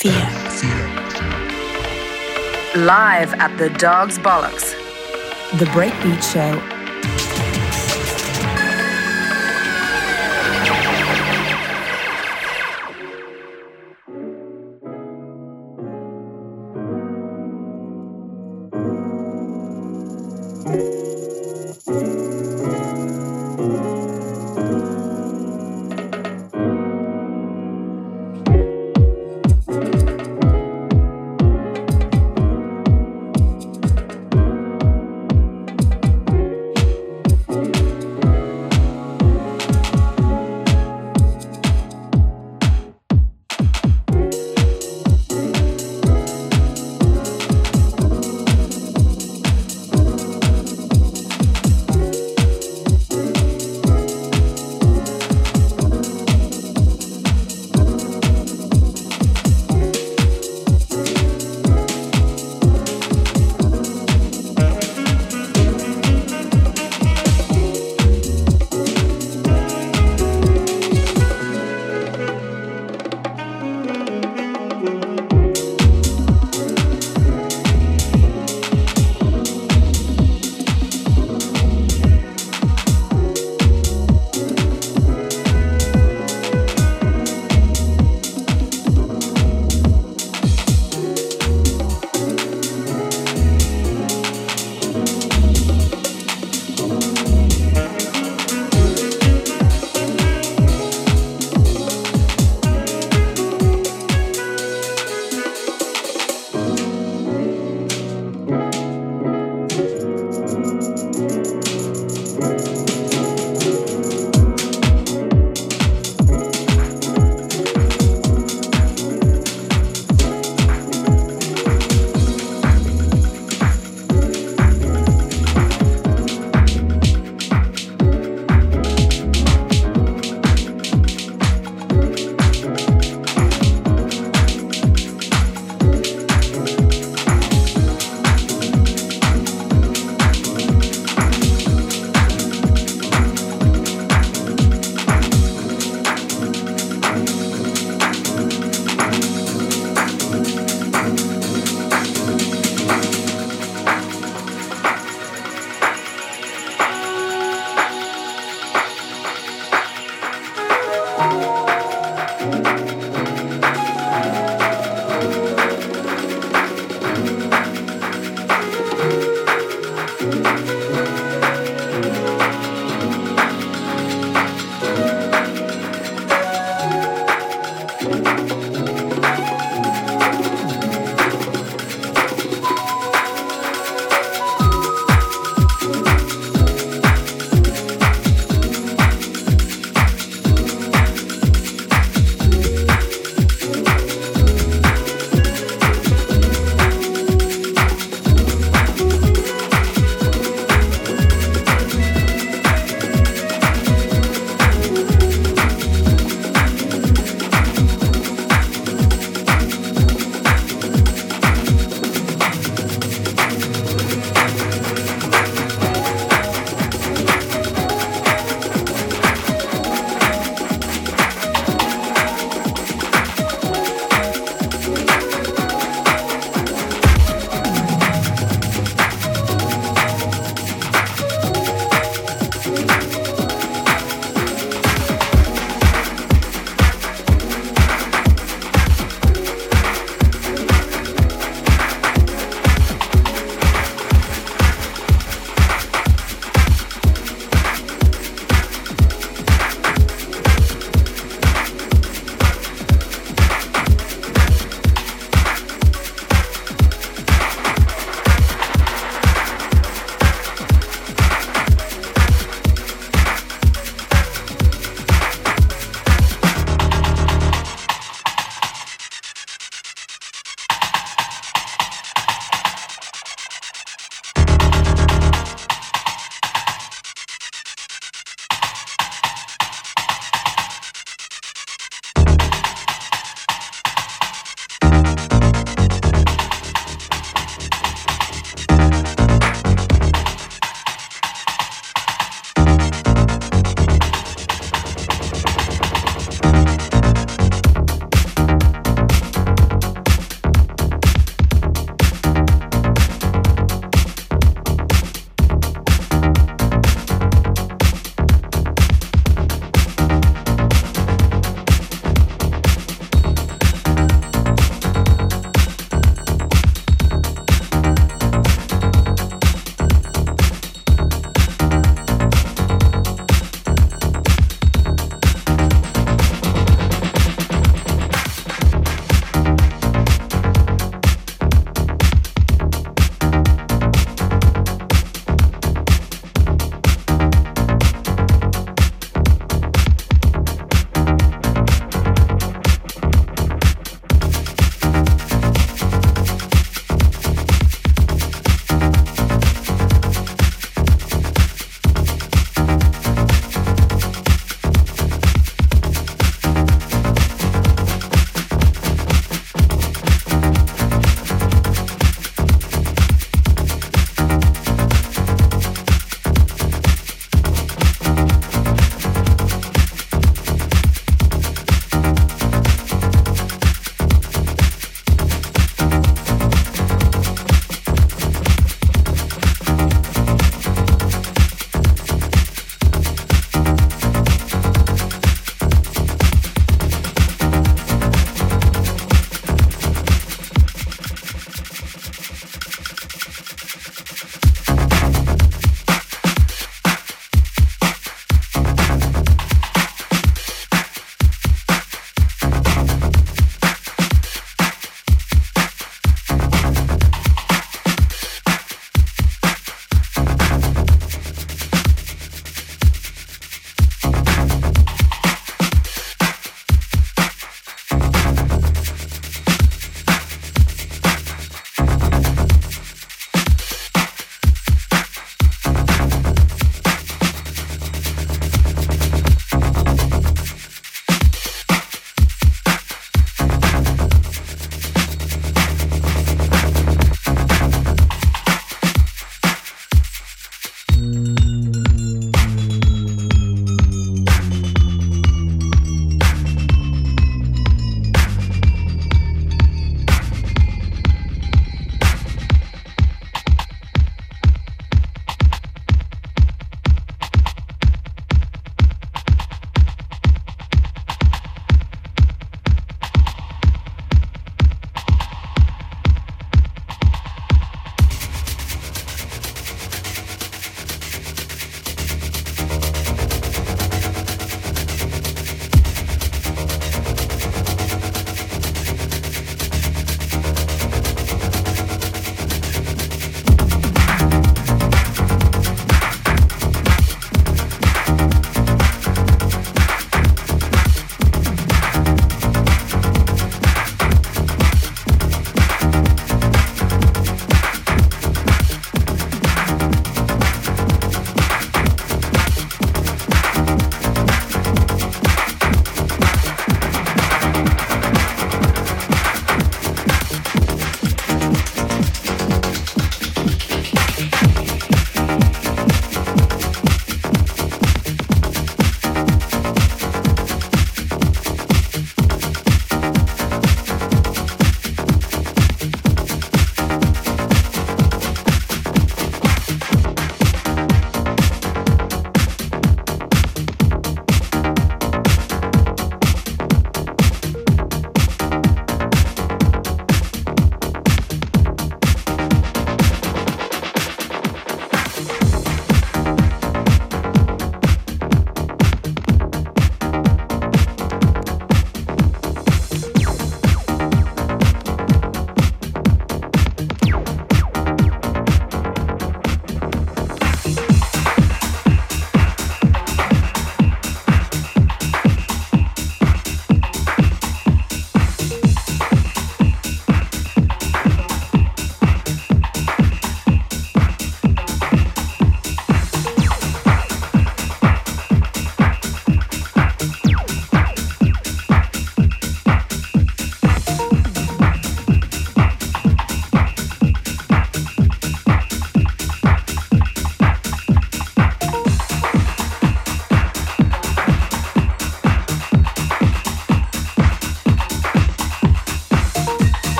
Fear. Live at the Dog's Bollocks. The Breakbeat Show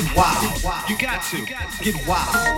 get wild. You got to get wild.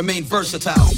Remain versatile.